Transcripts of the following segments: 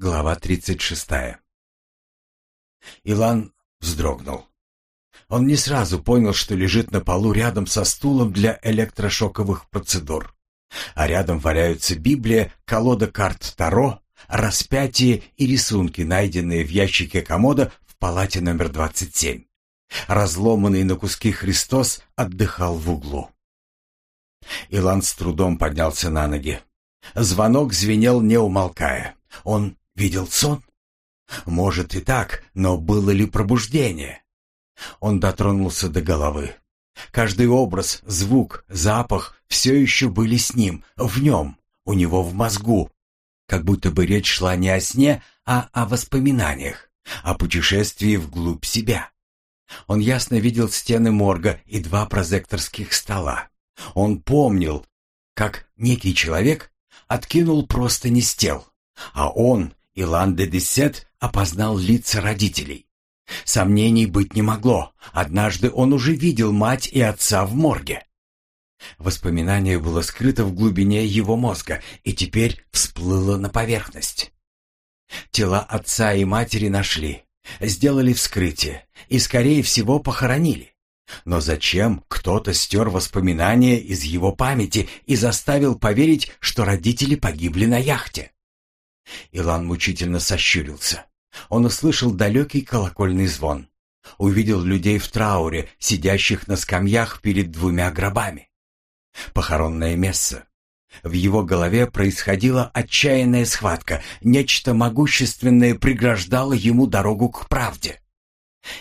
Глава 36. Илан вздрогнул. Он не сразу понял, что лежит на полу рядом со стулом для электрошоковых процедур. А рядом валяются Библия, колода карт Таро, распятие и рисунки, найденные в ящике комода в палате номер 27. Разломанный на куски Христос отдыхал в углу. Илан с трудом поднялся на ноги. Звонок звенел, не умолкая. Он Видел сон? Может и так, но было ли пробуждение? Он дотронулся до головы. Каждый образ, звук, запах все еще были с ним, в нем, у него в мозгу. Как будто бы речь шла не о сне, а о воспоминаниях, о путешествии вглубь себя. Он ясно видел стены морга и два прозекторских стола. Он помнил, как некий человек откинул просто не с тел, а он Илан де Десет опознал лица родителей. Сомнений быть не могло. Однажды он уже видел мать и отца в морге. Воспоминание было скрыто в глубине его мозга и теперь всплыло на поверхность. Тела отца и матери нашли, сделали вскрытие и, скорее всего, похоронили. Но зачем кто-то стер воспоминания из его памяти и заставил поверить, что родители погибли на яхте? Илан мучительно сощурился. Он услышал далекий колокольный звон. Увидел людей в трауре, сидящих на скамьях перед двумя гробами. Похоронное место. В его голове происходила отчаянная схватка. Нечто могущественное преграждало ему дорогу к правде.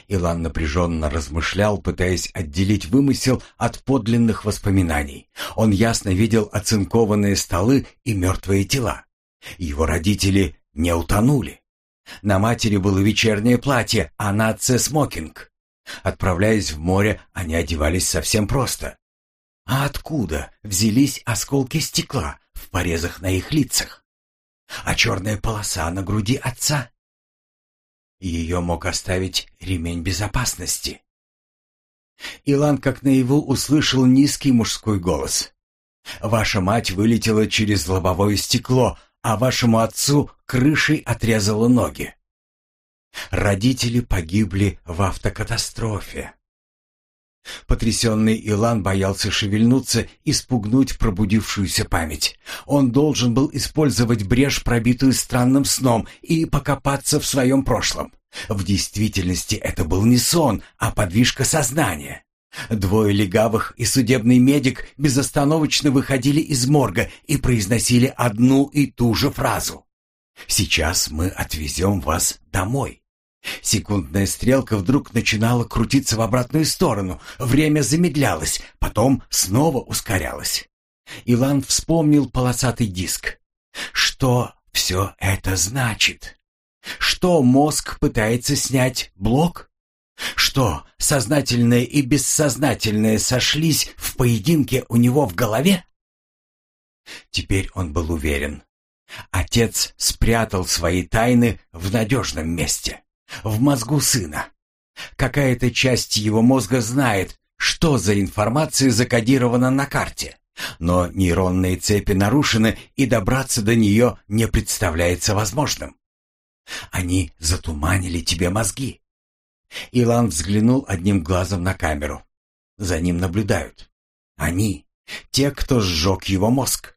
Илан напряженно размышлял, пытаясь отделить вымысел от подлинных воспоминаний. Он ясно видел оцинкованные столы и мертвые тела. Его родители не утонули. На матери было вечернее платье, а на отце смокинг. Отправляясь в море, они одевались совсем просто. А откуда взялись осколки стекла в порезах на их лицах? А черная полоса на груди отца? Ее мог оставить ремень безопасности. Илан как наяву услышал низкий мужской голос. «Ваша мать вылетела через лобовое стекло, а вашему отцу крышей отрезало ноги. Родители погибли в автокатастрофе. Потрясенный Илан боялся шевельнуться и спугнуть пробудившуюся память. Он должен был использовать брешь, пробитую странным сном, и покопаться в своем прошлом. В действительности это был не сон, а подвижка сознания. Двое легавых и судебный медик безостановочно выходили из морга и произносили одну и ту же фразу. «Сейчас мы отвезем вас домой». Секундная стрелка вдруг начинала крутиться в обратную сторону, время замедлялось, потом снова ускорялось. Илан вспомнил полосатый диск. Что все это значит? Что мозг пытается снять блок? Что, сознательное и бессознательное сошлись в поединке у него в голове? Теперь он был уверен. Отец спрятал свои тайны в надежном месте, в мозгу сына. Какая-то часть его мозга знает, что за информация закодирована на карте, но нейронные цепи нарушены, и добраться до нее не представляется возможным. Они затуманили тебе мозги. Илан взглянул одним глазом на камеру. За ним наблюдают. Они, те, кто сжег его мозг.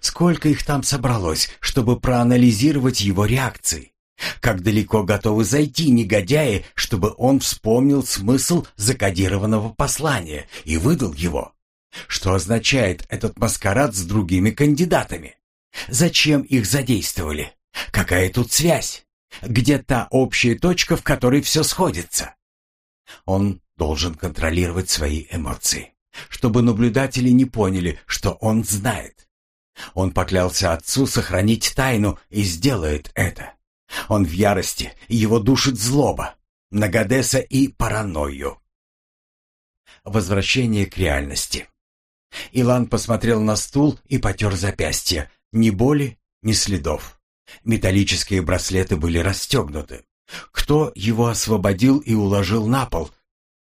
Сколько их там собралось, чтобы проанализировать его реакции? Как далеко готовы зайти негодяи, чтобы он вспомнил смысл закодированного послания и выдал его? Что означает этот маскарад с другими кандидатами? Зачем их задействовали? Какая тут связь? Где та общая точка, в которой все сходится? Он должен контролировать свои эмоции, чтобы наблюдатели не поняли, что он знает. Он поклялся отцу сохранить тайну и сделает это. Он в ярости, его душит злоба, Нагадеса и паранойю. Возвращение к реальности. Илан посмотрел на стул и потер запястье. Ни боли, ни следов. Металлические браслеты были расстегнуты. Кто его освободил и уложил на пол?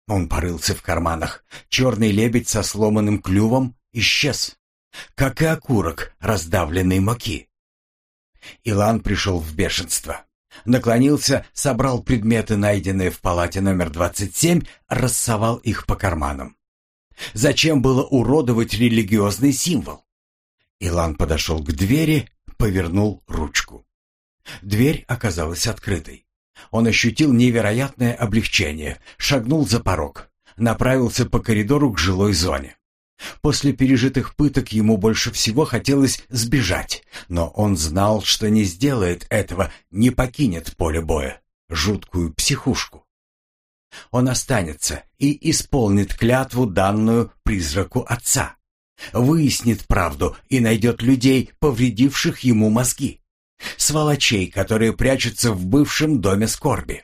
Он порылся в карманах. Черный лебедь со сломанным клювом исчез. Как и окурок раздавленной муки. Илан пришел в бешенство. Наклонился, собрал предметы, найденные в палате номер 27, рассовал их по карманам. Зачем было уродовать религиозный символ? Илан подошел к двери, повернул ручку. Дверь оказалась открытой. Он ощутил невероятное облегчение, шагнул за порог, направился по коридору к жилой зоне. После пережитых пыток ему больше всего хотелось сбежать, но он знал, что не сделает этого, не покинет поле боя, жуткую психушку. Он останется и исполнит клятву, данную призраку отца. Выяснит правду и найдет людей, повредивших ему мозги. Сволочей, которые прячутся в бывшем доме скорби.